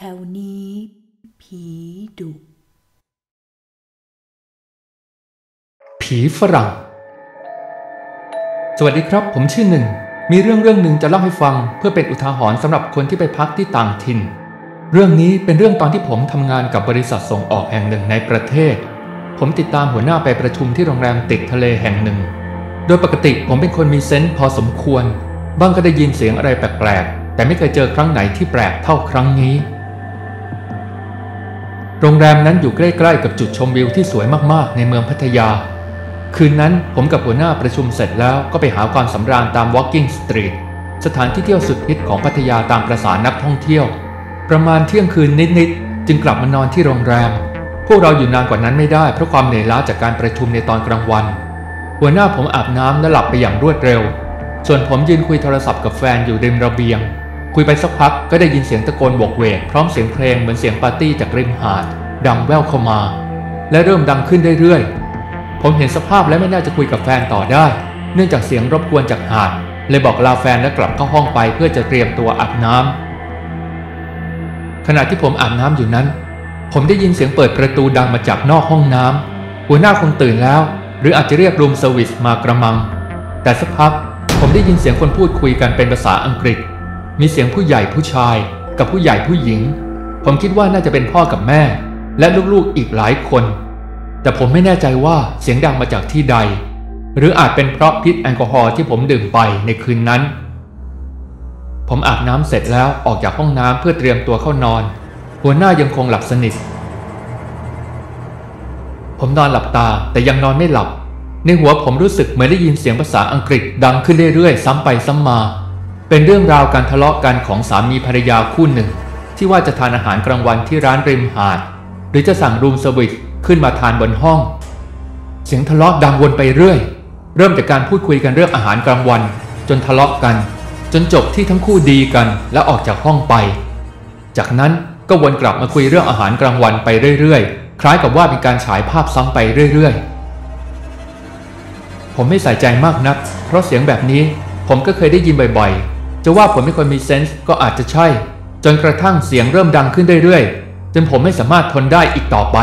แถวนี้ ผีดุ ผีฝรั่ง สวัสดีครับ ผมชื่อหนึ่ง มีเรื่องเรื่องหนึ่งจะเล่าให้ฟัง เพื่อเป็นอุทาหรณ์สำหรับคนที่ไปพักที่ต่างถิ่น เรื่องนี้เป็นเรื่องตอนที่ผมทำงานกับบริษัทส่งออกแห่งหนึ่งในประเทศ ผมติดตามหัวหน้าไปประชุมที่โรงแรมติดทะเลแห่งหนึ่ง โดยปกติผมเป็นคนมีเซนส์พอสมควร บ้างก็ได้ยินเสียงอะไรแปลกๆแต่ไม่เคยเจอครั้งไหนที่แปลกเท่าครั้งนี้ โรงแรมนั้นอยู่ใกล้ๆกับจุดชมวิวที่สวยมากๆ ในเมืองพัทยา คืนนั้นผมกับหัวหน้าประชุมเสร็จแล้วก็ไปหาความสำราญตาม Walking Street สถานที่เที่ยวสุดฮิตของพัทยาตามประสานักท่องเที่ยว ประมาณเที่ยงคืนนิดๆ จึงกลับมานอนที่โรงแรม พวกเราอยู่นานกว่านั้นไม่ได้เพราะความเหนื่อยล้าจากการประชุมในตอนกลางวัน หัวหน้าผมอาบน้ำและหลับไปอย่างรวดเร็ว ส่วนผมยืนคุยโทรศัพท์กับแฟนอยู่ริมระเบียง คุยไปสักพักก็ได้ยินเสียงตะโกนโบกเวกพร้อมเสียงเพลงเหมือนเสียงปาร์ตี้จากริมหาด ดังแว่วเข้ามา และเริ่มดังขึ้นเรื่อยๆ ผมเห็นสภาพและไม่น่าจะคุยกับแฟนต่อได้ เนื่องจากเสียงรบกวนจากหาด เลยบอกลาแฟนและกลับเข้าห้องไปเพื่อจะเตรียมตัวอาบน้ำขณะที่ผมอาบน้ำอยู่นั้น ผมได้ยินเสียงเปิดประตูดังมาจากนอกห้องน้ำหัวหน้าคงตื่นแล้ว หรืออาจจะเรียก room service มากระมัง แต่สักพักผมได้ยินเสียงคนพูดคุยกันเป็นภาษาอังกฤษ มีเสียงผู้ใหญ่ผู้ชาย กับผู้ใหญ่ผู้หญิง ผมคิดว่าน่าจะเป็นพ่อกับแม่ และลูกๆอีกหลายคน แต่ผมไม่แน่ใจว่าเสียงดังมาจากที่ใด หรืออาจเป็นเพราะพิษแอลกอฮอล์ที่ผมดื่มไปในคืนนั้น ผมอาบน้ำเสร็จแล้วออกจากห้องน้ำเพื่อเตรียมตัวเข้านอน หัวหน้ายังคงหลับสนิท ผมนอนหลับตาแต่ยังนอนไม่หลับในหัวผมรู้สึกเหมือนได้ยินเสียงภาษาอังกฤษดังขึ้นเรื่อยๆ ซ้ำไปซ้ำมา เป็นเรื่องราวการทะเลาะกันของสามีภรรยาคู่หนึ่ง ที่ว่าจะทานอาหารกลางวันที่ร้านริมหาด หรือจะสั่ง room service ขึ้นมาทานบนห้อง เสียงทะเลาะดังวนไปเรื่อย เริ่มจากการพูดคุยกันเรื่องอาหารกลางวัน จนทะเลาะกัน จนจบที่ทั้งคู่ดีกันและออกจากห้องไป จากนั้นก็วนกลับมาคุยเรื่องอาหารกลางวันไปเรื่อยๆ คล้ายกับว่าเป็นการฉายภาพซ้ำไปเรื่อยๆ ผมไม่ใส่ใจมากนัก เพราะเสียงแบบนี้ผมก็เคยได้ยินบ่อยๆ จะว่าผมไม่คนมีเซนส์ก็อาจจะใช่ จนกระทั่งเสียงเริ่มดังขึ้นเรื่อยๆ จนผมไม่สามารถทนได้อีกต่อไป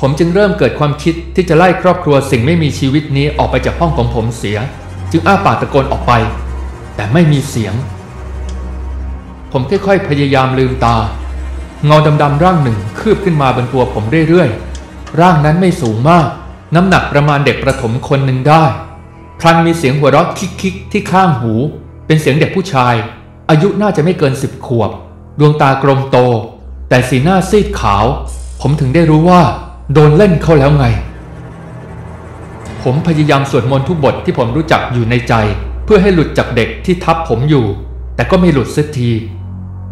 ผมจึงเริ่มเกิดความคิดที่จะไล่ครอบครัวสิ่งไม่มีชีวิตนี้ออกไปจากห้องของผมเสีย จึงอ้าปากตะโกนออกไป แต่ไม่มีเสียง ผมค่อยๆพยายามลืมตา เงาดำๆร่างหนึ่งคืบขึ้นมาบนตัวผมเรื่อยๆ ร่างนั้นไม่สูงมาก น้ำหนักประมาณเด็กประถมคนหนึ่งได้พลันมีเสียงหัวเราะคิกๆที่ข้างหู เป็นเสียงเด็กผู้ชาย อายุน่าจะไม่เกินสิบขวบ ดวงตากลมโต แต่สีหน้าซีดขาว ผมถึงได้รู้ว่า โดนเล่นเข้าแล้วไง ผมพยายามสวดมนต์ทุกบทที่ผมรู้จักอยู่ในใจ เพื่อให้หลุดจากเด็กที่ทับผมอยู่ แต่ก็ไม่หลุดสักที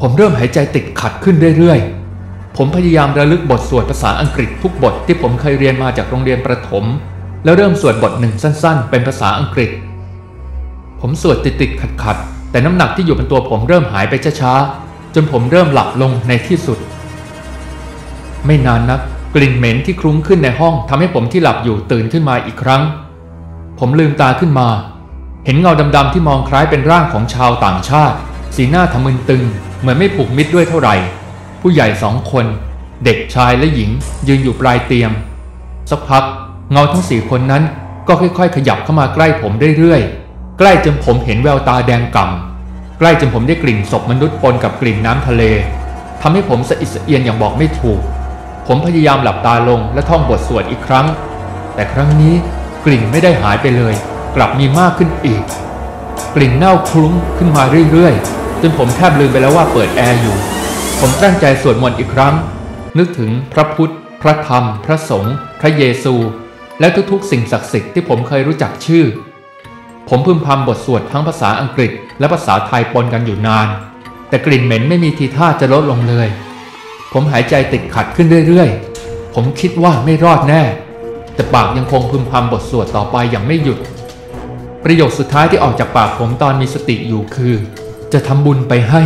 ผมเริ่มหายใจติดขัดขึ้นเรื่อยๆ ผมพยายามระลึกบทสวดภาษาอังกฤษทุกบทที่ผมเคยเรียนมาจากโรงเรียนประถม แล้วเริ่มสวดบทหนึ่งสั้น ๆ เป็นภาษาอังกฤษ ผมสวดติดๆขัดๆแต่น้ำหนักที่อยู่บนตัวผมเริ่มหายไปช้าๆจนผมเริ่มหลับลงในที่สุด ไม่นานนักกลิ่นเหม็นที่คลุ้งขึ้นในห้องทำให้ผมที่หลับอยู่ตื่นขึ้นมาอีกครั้ง ผมลืมตาขึ้นมา เห็นเงาดำๆที่มองคล้ายเป็นร่างของชาวต่างชาติ สีหน้าทะมึนตึง เหมือนไม่ผูกมิตรด้วยเท่าไหร่ ผู้ใหญ่สองคน เด็กชายและหญิง ยืนอยู่ปลายเตียงสักพัก เงาทั้งสี่คนนั้นก็ค่อยๆ ขยับเข้ามาใกล้ผมเรื่อยๆ ใกล้จนผมเห็นแววตาแดงก่ำใกล้จนผมได้กลิ่นศพมนุษย์ปนกับกลิ่นน้ำทะเลทำให้ผมสะอิดสะเอียนอย่างบอกไม่ถูก ผมพยายามหลับตาลงและท่องบทสวดอีกครั้ง แต่ครั้งนี้กลิ่นไม่ได้หายไปเลย กลับมีมากขึ้นอีก กลิ่นเน่าคลุ้งขึ้นมาเรื่อยๆ จนผมแทบลืมไปแล้วว่าเปิดแอร์อยู่ ผมตั้งใจสวดมนต์อีกครั้ง นึกถึงพระพุทธ พระธรรม พระสงฆ์ พระเยซู และทุกๆ สิ่งศักดิ์สิทธิ์ที่ผมเคยรู้จักชื่อ ผมพึมพำบทสวดทั้งภาษาอังกฤษและภาษาไทยปนกันอยู่นาน แต่กลิ่นเหม็นไม่มีทีท่าจะลดลงเลย ผมหายใจติดขัดขึ้นเรื่อยๆ ผมคิดว่าไม่รอดแน่ แต่ปากยังคงพึมพำบทสวดต่อไปอย่างไม่หยุด ประโยคสุดท้ายที่ออกจากปากผมตอนมีสติอยู่คือ จะทำบุญไปให้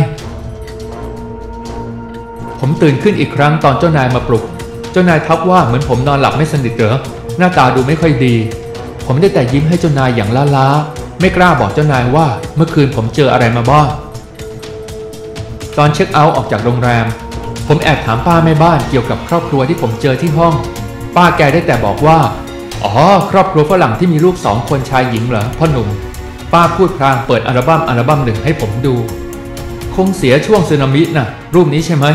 ผมตื่นขึ้นอีกครั้งตอนเจ้านายมาปลุก เจ้านายทักว่าเหมือนผมนอนหลับไม่สนิทเหรอหน้าตาดูไม่ค่อยดี ผมได้แต่ยิ้มให้เจ้านายอย่างล้าๆ ไม่กล้าบอกเจ้านายว่าเมื่อคืนผมเจออะไรมาบ้าง ตอนเช็คเอาท์ออกจากโรงแรม ผมแอบถามป้าแม่บ้านเกี่ยวกับครอบครัวที่ผมเจอที่ห้อง ป้าแกได้แต่บอกว่า อ๋อ ครอบครัวฝรั่งที่มีลูกสองคนชายหญิงเหรอพ่อหนุ่ม ป้าพูดพลางเปิดอัลบั้มอัลบั้มหนึ่งให้ผมดู คงเสียช่วงสึนามินะรูปนี้ใช่ไหม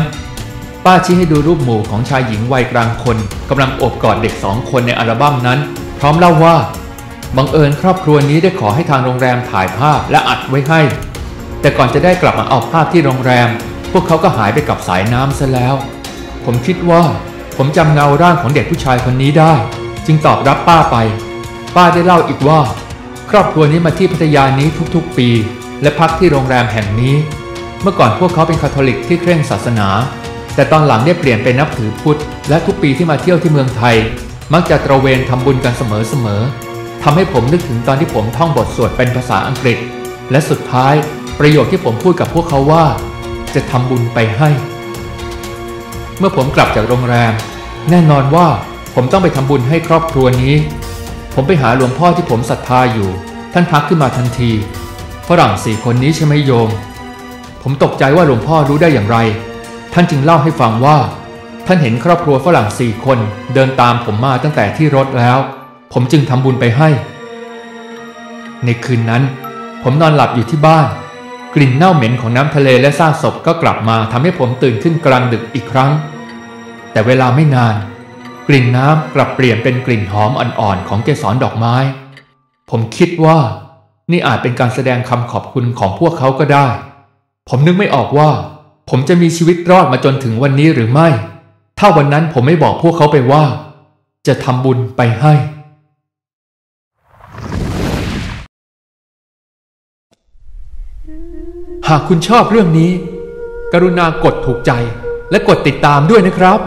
ป้าชี้ให้ดูรูปหมู่ของชายหญิงวัยกลางคนกำลังโอบกอดเด็กสองคนในอัลบั้มนั้น พร้อมเล่าว่า บังเอิญครอบครัวนี้ได้ขอให้ทางโรงแรมถ่ายภาพและอัดไว้ให้ แต่ก่อนจะได้กลับมาเอาภาพที่โรงแรม พวกเขาก็หายไปกับสายน้ำซะแล้ว ผมคิดว่า ผมจำเงาร่างของเด็กผู้ชายคนนี้ได้ จึงตอบรับป้าไป ป้าได้เล่าอีกว่า ครอบครัวนี้มาที่พัทยานี้ทุกๆปี และพักที่โรงแรมแห่งนี้ เมื่อก่อนพวกเขาเป็นคาทอลิกที่เคร่งศาสนา แต่ตอนหลังได้เปลี่ยนเป็นนับถือพุทธ และทุกปีที่มาเที่ยวที่เมืองไทย มักจะตระเวนทำบุญกันเสมอๆ ทำให้ผมนึกถึงตอนที่ผมท่องบทสวดเป็นภาษาอังกฤษ และสุดท้ายประโยคที่ผมพูดกับพวกเขาว่า จะทำบุญไปให้ เมื่อผมกลับจากโรงแรม แน่นอนว่าผมต้องไปทำบุญให้ครอบครัวนี้ ผมไปหาหลวงพ่อที่ผมศรัทธาอยู่ ท่านทักขึ้นมาทันทีฝรั่งสี่คนนี้ใช่ไหมโยม ผมตกใจว่าหลวงพ่อรู้ได้อย่างไร ท่านจึงเล่าให้ฟังว่า ท่านเห็นครอบครัวฝรั่งสี่คนเดินตามผมมาตั้งแต่ที่รถแล้ว ผมจึงทำบุญไปให้ ในคืนนั้น ผมนอนหลับอยู่ที่บ้าน กลิ่นเน่าเหม็นของน้ำทะเลและซากศพก็กลับมาทำให้ผมตื่นขึ้นกลางดึกอีกครั้ง แต่เวลาไม่นาน กลิ่นน้ำกลับเปลี่ยนเป็นกลิ่นหอมอ่อนๆของเกสรดอกไม้ ผมคิดว่า นี่อาจเป็นการแสดงคำขอบคุณของพวกเขาก็ได้ ผมนึกไม่ออกว่า ผมจะมีชีวิตรอดมาจนถึงวันนี้หรือไม่ ถ้าวันนั้นผมไม่บอกพวกเขาไปว่า จะทำบุญไปให้ หากคุณชอบเรื่องนี้ กรุณากดถูกใจและกดติดตามด้วยนะครับ